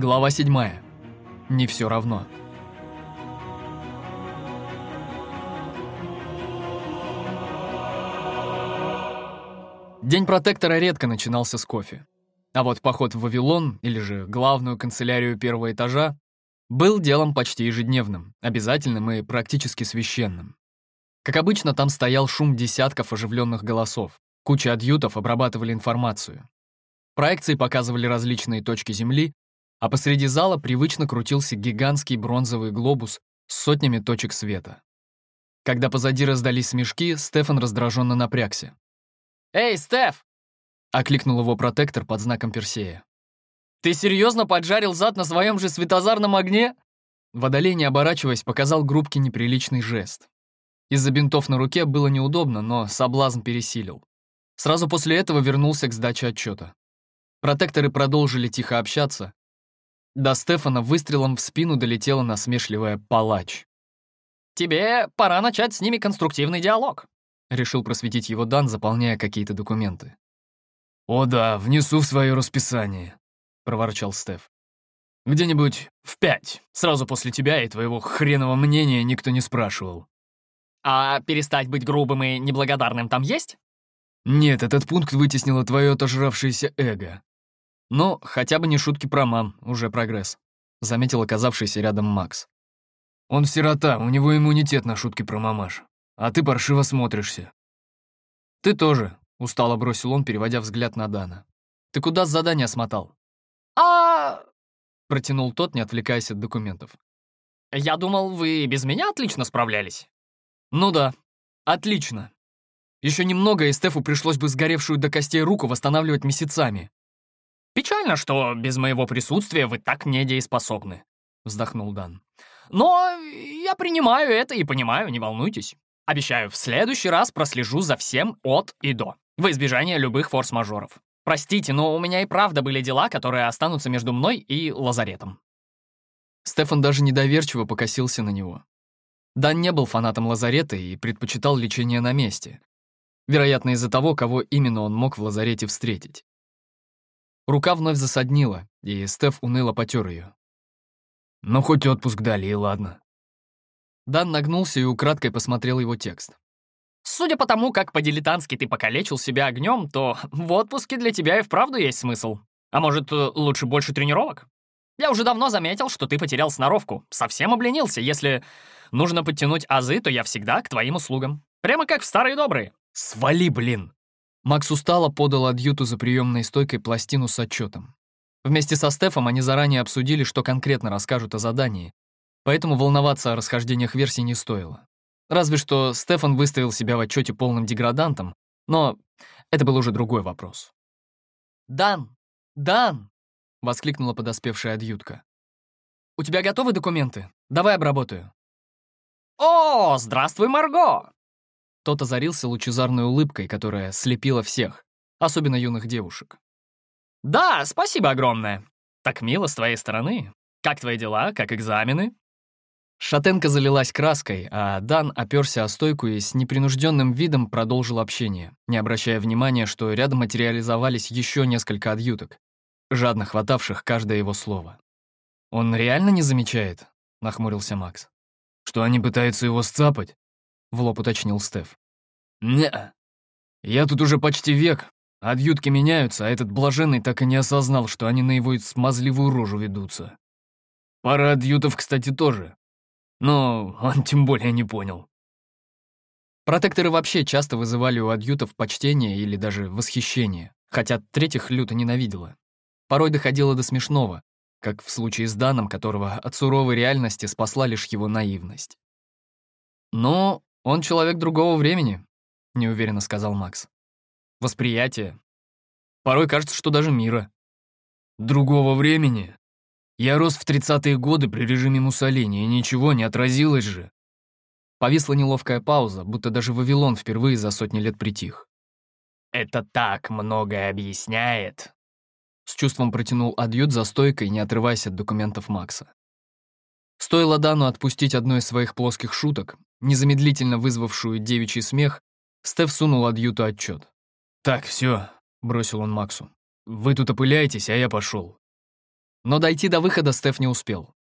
Глава 7. Не все равно. День протектора редко начинался с кофе. А вот поход в Вавилон, или же главную канцелярию первого этажа, был делом почти ежедневным, обязательным и практически священным. Как обычно, там стоял шум десятков оживленных голосов. Куча адъютов обрабатывали информацию. Проекции показывали различные точки Земли, а посреди зала привычно крутился гигантский бронзовый глобус с сотнями точек света. Когда позади раздались смешки, Стефан раздраженно напрягся. «Эй, Стеф!» — окликнул его протектор под знаком Персея. «Ты серьезно поджарил зад на своем же светозарном огне?» Водолей, не оборачиваясь, показал группке неприличный жест. Из-за бинтов на руке было неудобно, но соблазн пересилил. Сразу после этого вернулся к сдаче отчета. Протекторы продолжили тихо общаться. До Стефана выстрелом в спину долетела насмешливая палач. «Тебе пора начать с ними конструктивный диалог», — решил просветить его Дан, заполняя какие-то документы. «О да, внесу в свое расписание», — проворчал Стеф. «Где-нибудь в пять, сразу после тебя и твоего хренового мнения никто не спрашивал». «А перестать быть грубым и неблагодарным там есть?» «Нет, этот пункт вытеснило твое отожравшееся эго». «Ну, хотя бы не шутки про мам, уже прогресс», — заметил оказавшийся рядом Макс. «Он сирота, у него иммунитет на шутки про мамаш, а ты паршиво смотришься». «Ты тоже», — устало бросил он, переводя взгляд на Дана. «Ты куда с задания смотал?» «А...» — протянул тот, не отвлекаясь от документов. «Я думал, вы без меня отлично справлялись». «Ну да, отлично. Еще немного, и Стефу пришлось бы сгоревшую до костей руку восстанавливать месяцами». «Печально, что без моего присутствия вы так недееспособны», — вздохнул Дан. «Но я принимаю это и понимаю, не волнуйтесь. Обещаю, в следующий раз прослежу за всем от и до, во избежание любых форс-мажоров. Простите, но у меня и правда были дела, которые останутся между мной и лазаретом». Стефан даже недоверчиво покосился на него. Дан не был фанатом лазарета и предпочитал лечение на месте. Вероятно, из-за того, кого именно он мог в лазарете встретить. Рука вновь засаднила, и Стеф уныло потер ее. «Ну, хоть отпуск дали, и ладно». Дан нагнулся и украдкой посмотрел его текст. «Судя по тому, как по-дилетантски ты покалечил себя огнем, то в отпуске для тебя и вправду есть смысл. А может, лучше больше тренировок? Я уже давно заметил, что ты потерял сноровку, совсем обленился. Если нужно подтянуть азы, то я всегда к твоим услугам. Прямо как в старые добрые». «Свали, блин!» Макс устало подал адъюту за приемной стойкой пластину с отчетом. Вместе со Стефом они заранее обсудили, что конкретно расскажут о задании, поэтому волноваться о расхождениях версий не стоило. Разве что Стефан выставил себя в отчете полным деградантом, но это был уже другой вопрос. «Дан! Дан!» — воскликнула подоспевшая адъютка. «У тебя готовы документы? Давай обработаю». «О, здравствуй, Марго!» Тот озарился лучезарной улыбкой, которая слепила всех, особенно юных девушек. «Да, спасибо огромное. Так мило с твоей стороны. Как твои дела, как экзамены?» Шатенка залилась краской, а Дан оперся о стойку и с непринужденным видом продолжил общение, не обращая внимания, что рядом материализовались еще несколько адъюток, жадно хватавших каждое его слово. «Он реально не замечает?» — нахмурился Макс. «Что они пытаются его сцапать?» — в лоб уточнил Стеф. не Я тут уже почти век. Адъютки меняются, а этот блаженный так и не осознал, что они на его смазливую рожу ведутся. Пара адъютов, кстати, тоже. Но он тем более не понял. Протекторы вообще часто вызывали у адъютов почтение или даже восхищение, хотя третьих люто ненавидела. Порой доходило до смешного, как в случае с Даном, которого от суровой реальности спасла лишь его наивность. Но он человек другого времени, неуверенно сказал Макс. Восприятие. Порой кажется, что даже мира. Другого времени? Я рос в тридцатые годы при режиме Муссолини, и ничего не отразилось же. Повисла неловкая пауза, будто даже Вавилон впервые за сотни лет притих. «Это так многое объясняет», — с чувством протянул адъют за стойкой, не отрываясь от документов Макса. Стоило Дану отпустить одну из своих плоских шуток, незамедлительно вызвавшую девичий смех, Стеф сунул адъюту отчет. «Так, все, бросил он Максу. «Вы тут опыляетесь, а я пошел. Но дойти до выхода Стеф не успел.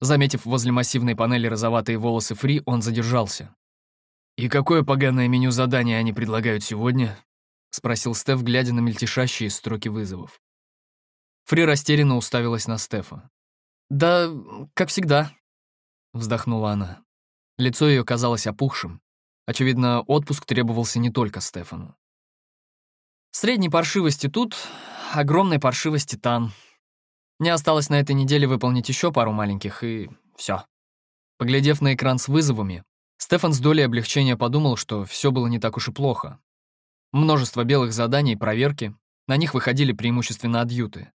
Заметив возле массивной панели розоватые волосы Фри, он задержался. «И какое поганое меню задания они предлагают сегодня?» — спросил Стеф, глядя на мельтешащие строки вызовов. Фри растерянно уставилась на Стефа. «Да, как всегда», — вздохнула она. Лицо ее казалось опухшим. Очевидно, отпуск требовался не только Стефану. «Средней паршивости тут, огромной паршивости там. Мне осталось на этой неделе выполнить еще пару маленьких, и все. Поглядев на экран с вызовами, Стефан с долей облегчения подумал, что все было не так уж и плохо. Множество белых заданий проверки, на них выходили преимущественно адъюты.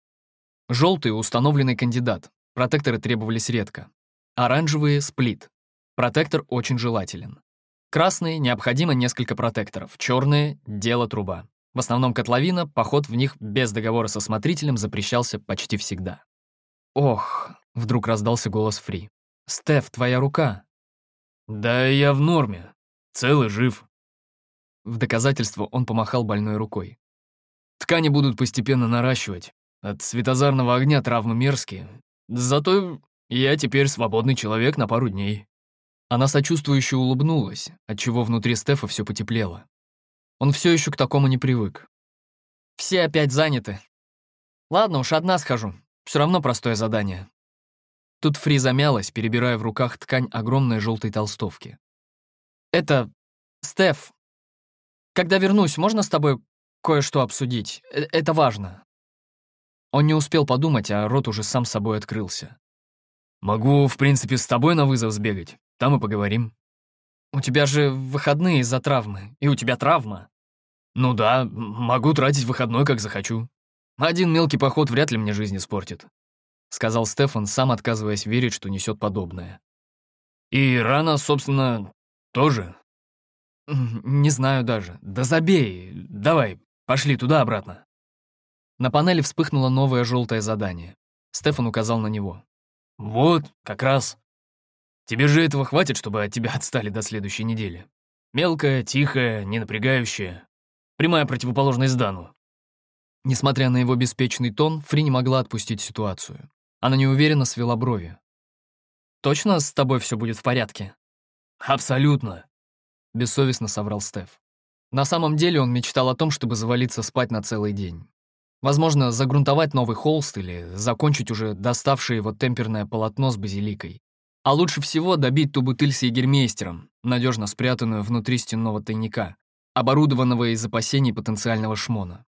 Желтый — установленный кандидат, протекторы требовались редко. Оранжевые — сплит. Протектор очень желателен. Красные — необходимо несколько протекторов, черные — дело труба. В основном котловина, поход в них без договора со смотрителем запрещался почти всегда. «Ох», — вдруг раздался голос Фри. «Стеф, твоя рука». «Да я в норме. Цел и жив». В доказательство он помахал больной рукой. «Ткани будут постепенно наращивать. От светозарного огня травмы мерзкие. Зато я теперь свободный человек на пару дней». Она сочувствующе улыбнулась, отчего внутри Стефа все потеплело. Он все еще к такому не привык. Все опять заняты. Ладно уж, одна схожу. Все равно простое задание. Тут Фри замялась, перебирая в руках ткань огромной желтой толстовки. «Это... Стеф, когда вернусь, можно с тобой кое-что обсудить? Э, это важно». Он не успел подумать, а рот уже сам собой открылся. «Могу, в принципе, с тобой на вызов сбегать. Там и поговорим». «У тебя же выходные из-за травмы, и у тебя травма». «Ну да, могу тратить выходной, как захочу. Один мелкий поход вряд ли мне жизнь испортит», — сказал Стефан, сам отказываясь верить, что несет подобное. «И рана, собственно, тоже». «Не знаю даже. Да забей. Давай, пошли туда-обратно». На панели вспыхнуло новое желтое задание. Стефан указал на него. «Вот, как раз. Тебе же этого хватит, чтобы от тебя отстали до следующей недели. Мелкая, тихая, не напрягающая. Прямая противоположность Дану. Несмотря на его беспечный тон, Фри не могла отпустить ситуацию. Она неуверенно свела брови. «Точно с тобой все будет в порядке?» «Абсолютно», — бессовестно соврал Стеф. На самом деле он мечтал о том, чтобы завалиться спать на целый день. Возможно, загрунтовать новый холст или закончить уже доставшее его темперное полотно с базиликой. А лучше всего добить ту бутыль с егермейстером, надежно спрятанную внутри стенного тайника, оборудованного из опасений потенциального шмона.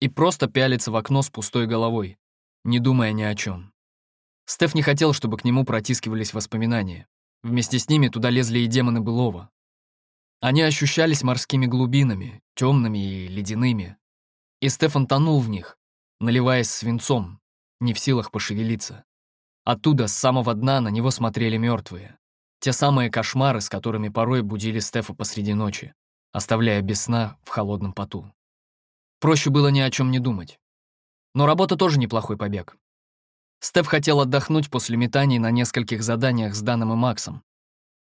И просто пялиться в окно с пустой головой, не думая ни о чем. Стеф не хотел, чтобы к нему протискивались воспоминания. Вместе с ними туда лезли и демоны былого. Они ощущались морскими глубинами, темными и ледяными. И Стефан тонул в них, наливаясь свинцом, не в силах пошевелиться. Оттуда, с самого дна, на него смотрели мертвые. Те самые кошмары, с которыми порой будили Стефа посреди ночи, оставляя без сна в холодном поту. Проще было ни о чем не думать. Но работа тоже неплохой побег. Стеф хотел отдохнуть после метаний на нескольких заданиях с Даном и Максом.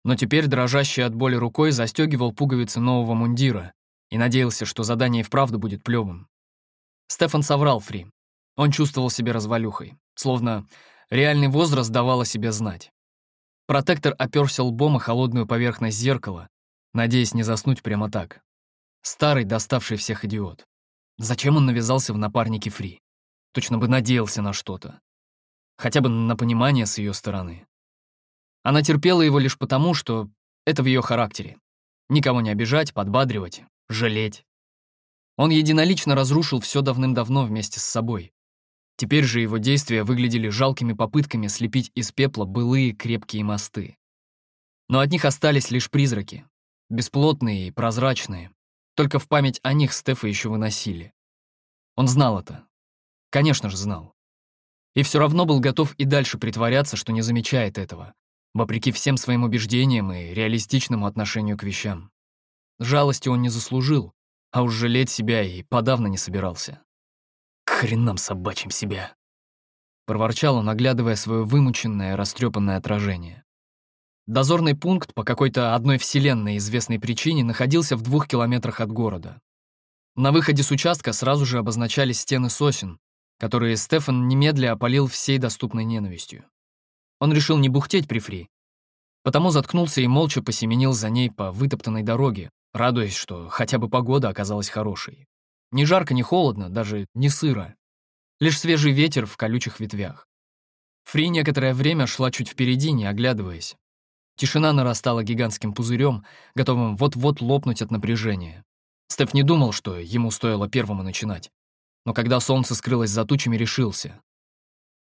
Но теперь, дрожащий от боли рукой, застегивал пуговицы нового мундира и надеялся, что задание и вправду будет плевым. Стефан соврал Фри. Он чувствовал себя развалюхой, словно реальный возраст давал о себе знать. Протектор оперся лбом о холодную поверхность зеркала, надеясь не заснуть прямо так. Старый, доставший всех идиот. Зачем он навязался в напарнике Фри? Точно бы надеялся на что-то. Хотя бы на понимание с ее стороны. Она терпела его лишь потому, что это в ее характере. Никого не обижать, подбадривать, жалеть. Он единолично разрушил все давным-давно вместе с собой. Теперь же его действия выглядели жалкими попытками слепить из пепла былые крепкие мосты. Но от них остались лишь призраки, бесплотные и прозрачные. Только в память о них Стефа еще выносили. Он знал это. Конечно же, знал. И все равно был готов и дальше притворяться, что не замечает этого, вопреки всем своим убеждениям и реалистичному отношению к вещам. Жалости он не заслужил, а уж жалеть себя и подавно не собирался. «К хренам собачьим себя!» Проворчал он, оглядывая свое вымученное, растрепанное отражение. Дозорный пункт по какой-то одной вселенной известной причине находился в двух километрах от города. На выходе с участка сразу же обозначались стены сосен, которые Стефан немедля опалил всей доступной ненавистью. Он решил не бухтеть при Фри, потому заткнулся и молча посеменил за ней по вытоптанной дороге, радуясь, что хотя бы погода оказалась хорошей. Ни жарко, ни холодно, даже не сыро. Лишь свежий ветер в колючих ветвях. Фри некоторое время шла чуть впереди, не оглядываясь. Тишина нарастала гигантским пузырем, готовым вот-вот лопнуть от напряжения. Стеф не думал, что ему стоило первому начинать. Но когда солнце скрылось за тучами, решился.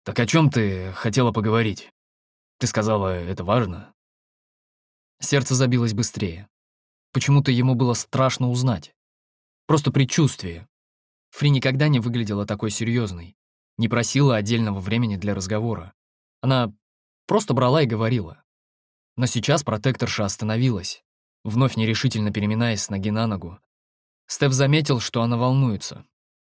«Так о чем ты хотела поговорить? Ты сказала, это важно?» Сердце забилось быстрее. Почему-то ему было страшно узнать. Просто предчувствие. Фри никогда не выглядела такой серьезной, не просила отдельного времени для разговора. Она просто брала и говорила. Но сейчас протекторша остановилась, вновь нерешительно переминаясь с ноги на ногу. Стеф заметил, что она волнуется.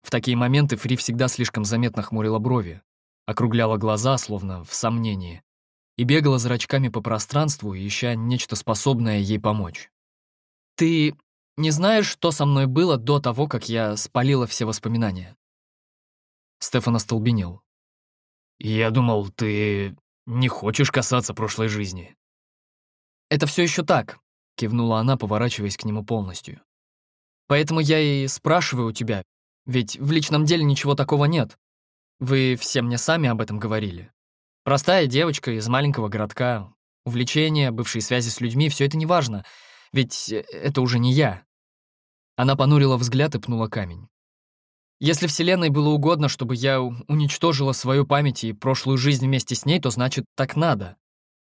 В такие моменты Фри всегда слишком заметно хмурила брови, округляла глаза, словно в сомнении, и бегала зрачками по пространству, ища нечто способное ей помочь. «Ты не знаешь, что со мной было до того, как я спалила все воспоминания?» Стефан остолбенел. «Я думал, ты не хочешь касаться прошлой жизни». «Это все еще так», — кивнула она, поворачиваясь к нему полностью. «Поэтому я и спрашиваю у тебя, ведь в личном деле ничего такого нет. Вы все мне сами об этом говорили. Простая девочка из маленького городка, увлечения, бывшие связи с людьми — все это не важно, ведь это уже не я». Она понурила взгляд и пнула камень. Если Вселенной было угодно, чтобы я уничтожила свою память и прошлую жизнь вместе с ней, то значит, так надо.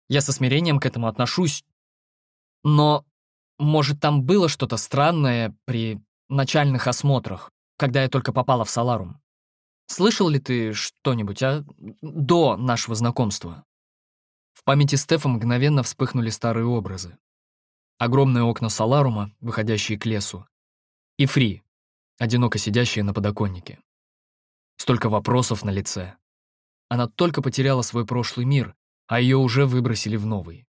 Я со смирением к этому отношусь. Но, может, там было что-то странное при начальных осмотрах, когда я только попала в Саларум? Слышал ли ты что-нибудь, а? До нашего знакомства? В памяти Стефа мгновенно вспыхнули старые образы. Огромные окна Саларума, выходящие к лесу. И Фри, одиноко сидящая на подоконнике. Столько вопросов на лице. Она только потеряла свой прошлый мир, а ее уже выбросили в новый.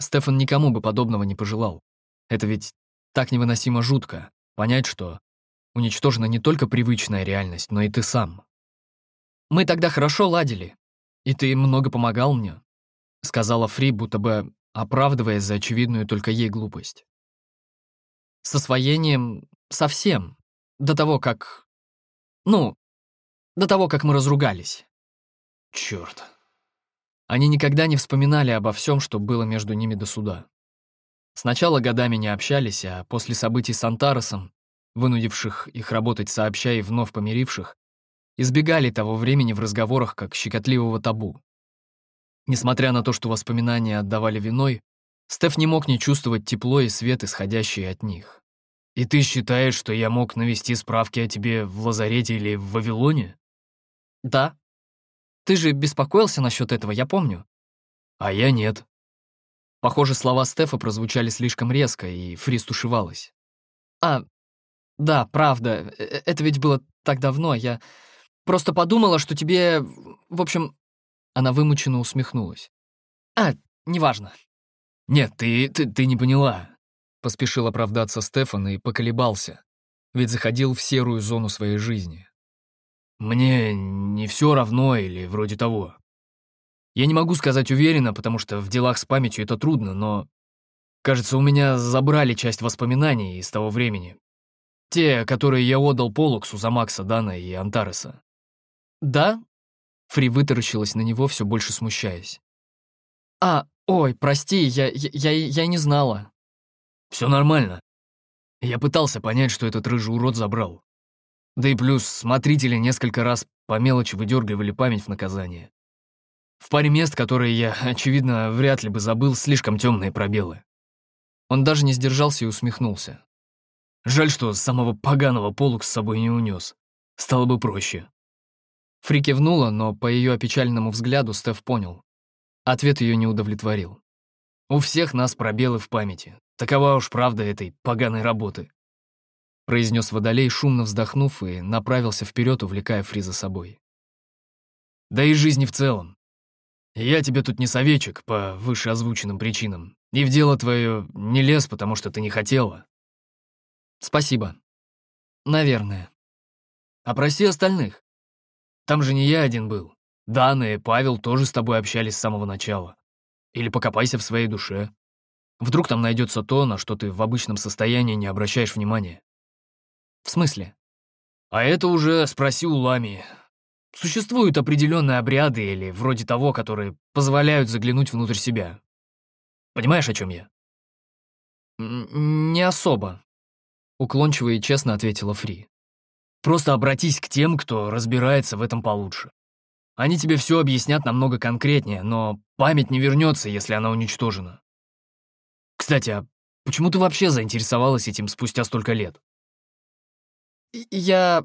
Стефан никому бы подобного не пожелал. Это ведь так невыносимо жутко, понять, что уничтожена не только привычная реальность, но и ты сам. «Мы тогда хорошо ладили, и ты много помогал мне», сказала Фри, будто бы оправдываясь за очевидную только ей глупость. «С освоением совсем, до того, как... Ну, до того, как мы разругались. Черт. Они никогда не вспоминали обо всем, что было между ними до суда. Сначала годами не общались, а после событий с Антаресом, вынудивших их работать сообща и вновь помиривших, избегали того времени в разговорах как щекотливого табу. Несмотря на то, что воспоминания отдавали виной, Стеф не мог не чувствовать тепло и свет, исходящие от них. «И ты считаешь, что я мог навести справки о тебе в лазарете или в Вавилоне?» «Да. Ты же беспокоился насчет этого, я помню». «А я нет». Похоже, слова Стефа прозвучали слишком резко, и Фри стушевалась. «А, да, правда, э, э, это ведь было так давно, я просто подумала, что тебе... В общем...» Она вымученно усмехнулась. «А, неважно». «Нет, ты, ты, ты не поняла. Поспешил оправдаться Стефан и поколебался, ведь заходил в серую зону своей жизни. «Мне не все равно или вроде того. Я не могу сказать уверенно, потому что в делах с памятью это трудно, но... Кажется, у меня забрали часть воспоминаний из того времени. Те, которые я отдал Полуксу за Макса, Дана и Антареса». «Да?» Фри вытаращилась на него, все больше смущаясь. «А, ой, прости, я, я, я, я не знала. Все нормально. Я пытался понять, что этот рыжий урод забрал. Да и плюс смотрители несколько раз по мелочи выдергивали память в наказание. В паре мест, которые я, очевидно, вряд ли бы забыл, слишком темные пробелы. Он даже не сдержался и усмехнулся. Жаль, что самого поганого полук с собой не унес. Стало бы проще. Фри кивнула, но по ее опечаленному взгляду Стеф понял. Ответ ее не удовлетворил. У всех нас пробелы в памяти, Такова уж правда этой поганой работы», — произнес Водолей, шумно вздохнув, и направился вперед, увлекая Фри за собой. «Да и жизни в целом. Я тебе тут не советчик по вышеозвученным причинам, и в дело твое не лез, потому что ты не хотела». «Спасибо. Наверное». «Опроси остальных. Там же не я один был. Дана и Павел тоже с тобой общались с самого начала. Или покопайся в своей душе. Вдруг там найдется то, на что ты в обычном состоянии не обращаешь внимания. В смысле? А это уже спроси у Лами. Существуют определенные обряды или вроде того, которые позволяют заглянуть внутрь себя. Понимаешь, о чем я? Не особо. Уклончиво и честно ответила Фри. Просто обратись к тем, кто разбирается в этом получше. Они тебе все объяснят намного конкретнее, но память не вернется, если она уничтожена. Кстати, а почему ты вообще заинтересовалась этим спустя столько лет? Я...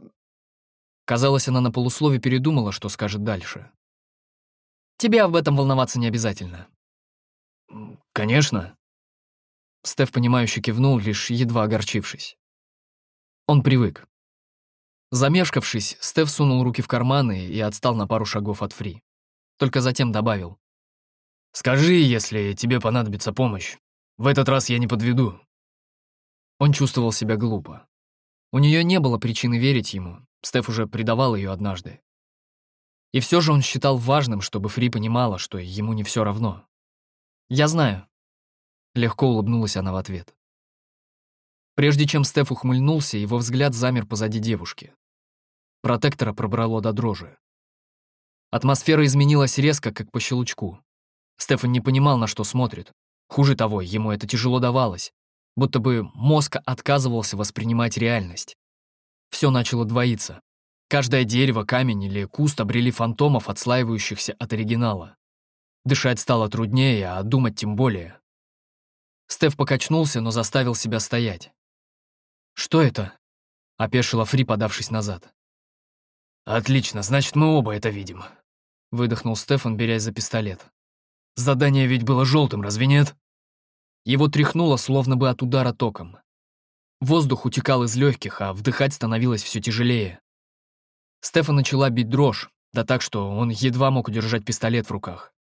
Казалось, она на полуслове передумала, что скажет дальше. Тебе об этом волноваться не обязательно. Конечно. Стеф, понимающе кивнул, лишь едва огорчившись. Он привык. Замешкавшись, Стеф сунул руки в карманы и отстал на пару шагов от Фри. Только затем добавил. «Скажи, если тебе понадобится помощь. В этот раз я не подведу». Он чувствовал себя глупо. У нее не было причины верить ему, Стеф уже предавал ее однажды. И все же он считал важным, чтобы Фри понимала, что ему не все равно. «Я знаю», — легко улыбнулась она в ответ. Прежде чем Стеф ухмыльнулся, его взгляд замер позади девушки. Протектора пробрало до дрожи. Атмосфера изменилась резко, как по щелчку. Стефан не понимал, на что смотрит. Хуже того, ему это тяжело давалось, будто бы мозг отказывался воспринимать реальность. Все начало двоиться. Каждое дерево, камень или куст обрели фантомов, отслаивающихся от оригинала. Дышать стало труднее, а думать тем более. Стеф покачнулся, но заставил себя стоять. «Что это?» — опешила Фри, подавшись назад. «Отлично, значит, мы оба это видим», — выдохнул Стефан, берясь за пистолет. «Задание ведь было желтым, разве нет?» Его тряхнуло, словно бы от удара током. Воздух утекал из легких, а вдыхать становилось все тяжелее. Стефан начала бить дрожь, да так, что он едва мог удержать пистолет в руках.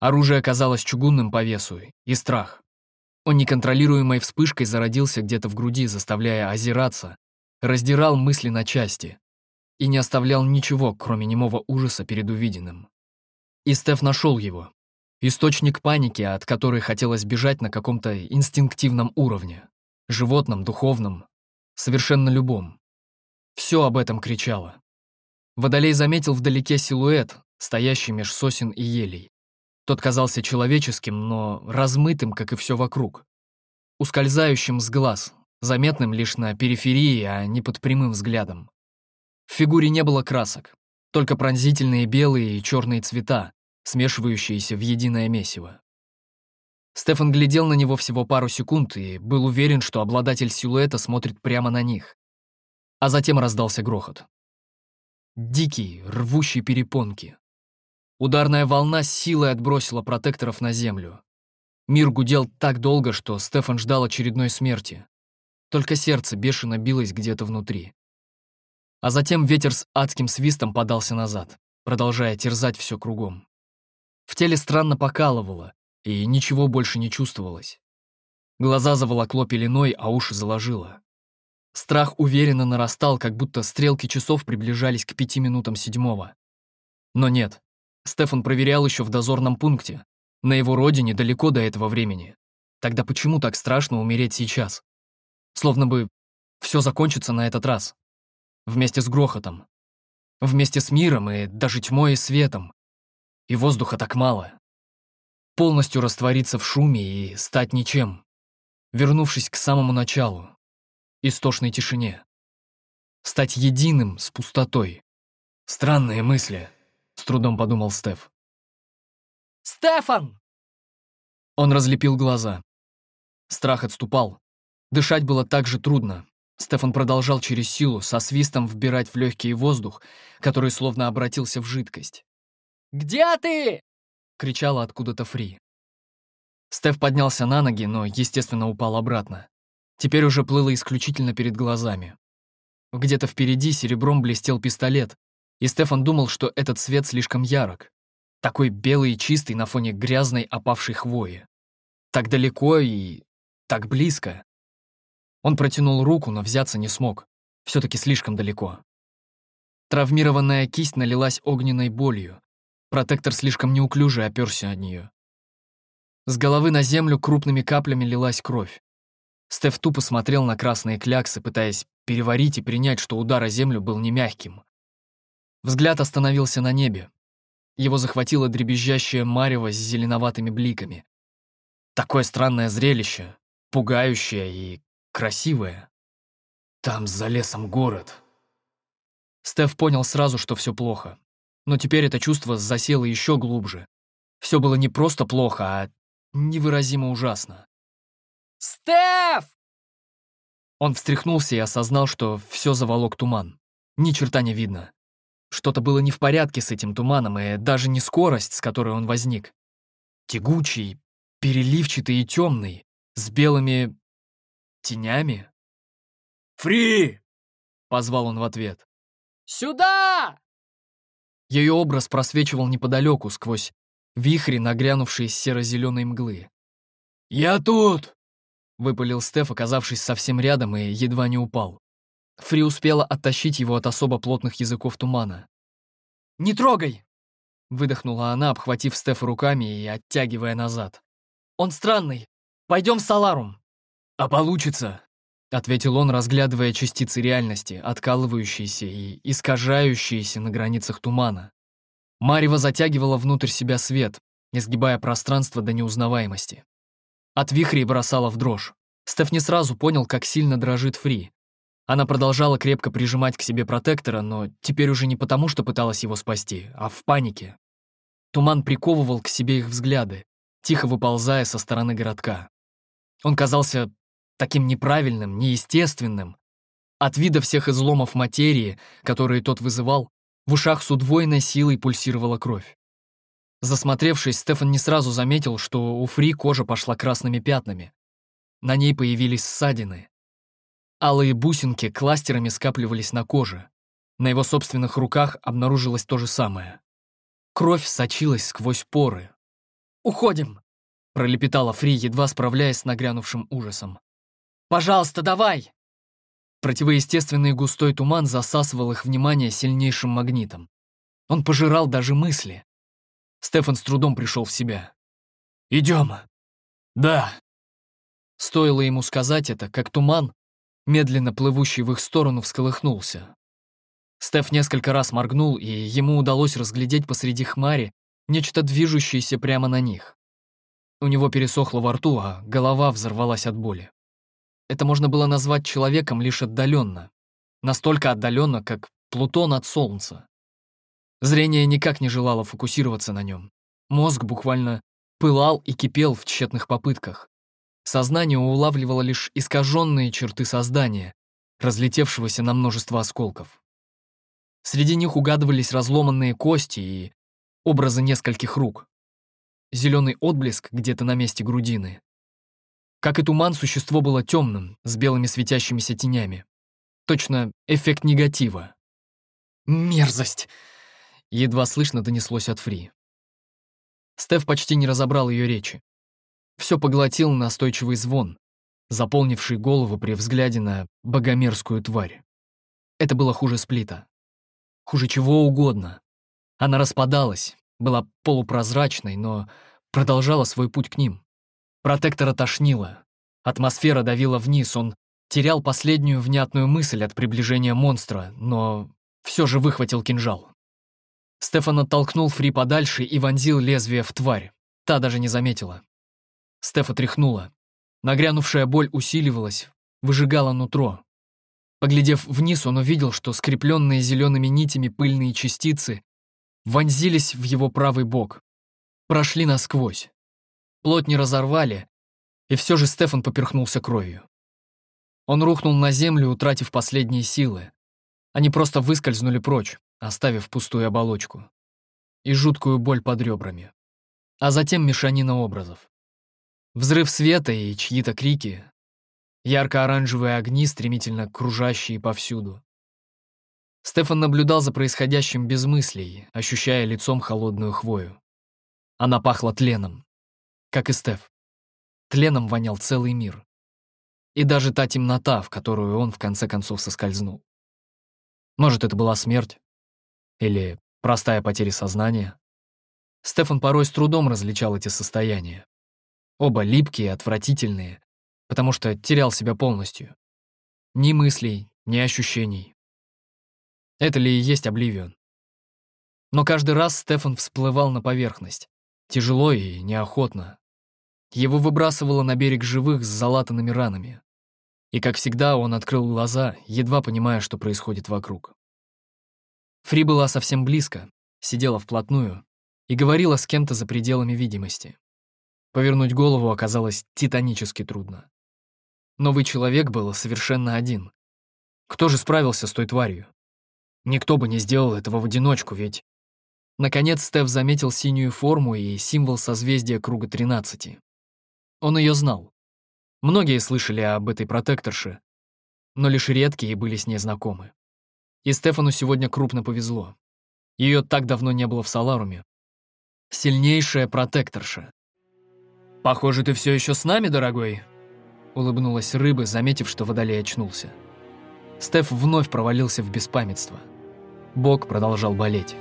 Оружие казалось чугунным по весу, и страх. Он неконтролируемой вспышкой зародился где-то в груди, заставляя озираться, раздирал мысли на части и не оставлял ничего, кроме немого ужаса перед увиденным. И Стеф нашел его. Источник паники, от которой хотелось бежать на каком-то инстинктивном уровне. Животном, духовном, совершенно любом. Все об этом кричало. Водолей заметил вдалеке силуэт, стоящий меж сосен и елей. Тот казался человеческим, но размытым, как и все вокруг. Ускользающим с глаз, заметным лишь на периферии, а не под прямым взглядом. В фигуре не было красок, только пронзительные белые и черные цвета, смешивающиеся в единое месиво. Стефан глядел на него всего пару секунд и был уверен, что обладатель силуэта смотрит прямо на них. А затем раздался грохот. Дикий, рвущий перепонки. Ударная волна с силой отбросила протекторов на землю. Мир гудел так долго, что Стефан ждал очередной смерти. Только сердце бешено билось где-то внутри. А затем ветер с адским свистом подался назад, продолжая терзать все кругом. В теле странно покалывало, и ничего больше не чувствовалось. Глаза заволокло пеленой, а уши заложило. Страх уверенно нарастал, как будто стрелки часов приближались к пяти минутам седьмого. Но нет, Стефан проверял еще в дозорном пункте. На его родине далеко до этого времени. Тогда почему так страшно умереть сейчас? Словно бы все закончится на этот раз. Вместе с грохотом. Вместе с миром и даже тьмой и светом. И воздуха так мало. Полностью раствориться в шуме и стать ничем. Вернувшись к самому началу. Истошной тишине. Стать единым с пустотой. Странные мысли, с трудом подумал Стеф. «Стефан!» Он разлепил глаза. Страх отступал. Дышать было так же трудно. Стефан продолжал через силу со свистом вбирать в легкий воздух, который словно обратился в жидкость. «Где ты?» — кричала откуда-то Фри. Стеф поднялся на ноги, но, естественно, упал обратно. Теперь уже плыло исключительно перед глазами. Где-то впереди серебром блестел пистолет, и Стефан думал, что этот свет слишком ярок. Такой белый и чистый на фоне грязной опавшей хвои. Так далеко и так близко. Он протянул руку, но взяться не смог. все таки слишком далеко. Травмированная кисть налилась огненной болью. Протектор слишком неуклюже оперся от нее. С головы на землю крупными каплями лилась кровь. Стеф тупо смотрел на красные кляксы, пытаясь переварить и принять, что удар о землю был не мягким. Взгляд остановился на небе. Его захватило дребезжащее марево с зеленоватыми бликами. Такое странное зрелище, пугающее и красивое. Там за лесом город. Стеф понял сразу, что все плохо. Но теперь это чувство засело еще глубже. Все было не просто плохо, а невыразимо ужасно. «Стеф!» Он встряхнулся и осознал, что все заволок туман. Ни черта не видно. Что-то было не в порядке с этим туманом, и даже не скорость, с которой он возник. Тягучий, переливчатый и темный, с белыми тенями. «Фри!» — позвал он в ответ. «Сюда!» Ее образ просвечивал неподалеку, сквозь вихри, нагрянувшие из серо-зеленой мглы. «Я тут!» — выпалил Стеф, оказавшись совсем рядом, и едва не упал. Фри успела оттащить его от особо плотных языков тумана. «Не трогай!» — выдохнула она, обхватив Стефа руками и оттягивая назад. «Он странный. Пойдем в Саларум». «А получится?» — ответил он, разглядывая частицы реальности, откалывающиеся и искажающиеся на границах тумана. Марева затягивала внутрь себя свет, изгибая пространство до неузнаваемости. От вихрей бросала в дрожь. Стеф не сразу понял, как сильно дрожит Фри. Она продолжала крепко прижимать к себе протектора, но теперь уже не потому, что пыталась его спасти, а в панике. Туман приковывал к себе их взгляды, тихо выползая со стороны городка. Он казался таким неправильным, неестественным. От вида всех изломов материи, которые тот вызывал, в ушах с удвоенной силой пульсировала кровь. Засмотревшись, Стефан не сразу заметил, что у Фри кожа пошла красными пятнами. На ней появились ссадины. Алые бусинки кластерами скапливались на коже. На его собственных руках обнаружилось то же самое. Кровь сочилась сквозь поры. «Уходим!» — пролепетала Фри, едва справляясь с нагрянувшим ужасом. «Пожалуйста, давай!» Противоестественный густой туман засасывал их внимание сильнейшим магнитом. Он пожирал даже мысли. Стефан с трудом пришел в себя. «Идем!» «Да!» Стоило ему сказать это, как туман, медленно плывущий в их сторону, всколыхнулся. Стеф несколько раз моргнул, и ему удалось разглядеть посреди хмари нечто движущееся прямо на них. У него пересохло во рту, а голова взорвалась от боли. Это можно было назвать человеком лишь отдаленно. Настолько отдаленно, как Плутон от Солнца. Зрение никак не желало фокусироваться на нем. Мозг буквально пылал и кипел в тщетных попытках. Сознание улавливало лишь искаженные черты создания, разлетевшегося на множество осколков. Среди них угадывались разломанные кости и образы нескольких рук. Зеленый отблеск где-то на месте грудины, как и туман, существо было темным, с белыми светящимися тенями. Точно эффект негатива. «Мерзость!» — едва слышно донеслось от Фри. Стеф почти не разобрал ее речи. Все поглотил настойчивый звон, заполнивший голову при взгляде на богомерзкую тварь. Это было хуже сплита. Хуже чего угодно. Она распадалась, была полупрозрачной, но продолжала свой путь к ним. Протектора тошнило. Атмосфера давила вниз, он терял последнюю внятную мысль от приближения монстра, но все же выхватил кинжал. Стефан оттолкнул Фри подальше и вонзил лезвие в тварь. Та даже не заметила. Стефа тряхнула. Нагрянувшая боль усиливалась, выжигала нутро. Поглядев вниз, он увидел, что скрепленные зелеными нитями пыльные частицы вонзились в его правый бок, прошли насквозь. Плоть не разорвали, и все же Стефан поперхнулся кровью. Он рухнул на землю, утратив последние силы. Они просто выскользнули прочь, оставив пустую оболочку. И жуткую боль под ребрами. А затем мешанина образов. Взрыв света и чьи-то крики. Ярко-оранжевые огни, стремительно кружащие повсюду. Стефан наблюдал за происходящим без мыслей, ощущая лицом холодную хвою. Она пахла тленом, как и Стеф. Тленом вонял целый мир. И даже та темнота, в которую он в конце концов соскользнул. Может, это была смерть, Или простая потеря сознания? Стефан порой с трудом различал эти состояния. Оба липкие, отвратительные, потому что терял себя полностью. Ни мыслей, ни ощущений. Это ли и есть Обливион? Но каждый раз Стефан всплывал на поверхность. Тяжело и неохотно. Его выбрасывало на берег живых с залатанными ранами. И, как всегда, он открыл глаза, едва понимая, что происходит вокруг. Фри была совсем близко, сидела вплотную и говорила с кем-то за пределами видимости. Повернуть голову оказалось титанически трудно. Новый человек был совершенно один. Кто же справился с той тварью? Никто бы не сделал этого в одиночку, ведь... Наконец Стеф заметил синюю форму и символ созвездия круга 13. Он ее знал. Многие слышали об этой протекторше, но лишь редкие были с ней знакомы. И Стефану сегодня крупно повезло. Ее так давно не было в Саларуме. Сильнейшая протекторша. «Похоже, ты все еще с нами, дорогой?» Улыбнулась рыба, заметив, что водолей очнулся. Стеф вновь провалился в беспамятство. Бог продолжал болеть.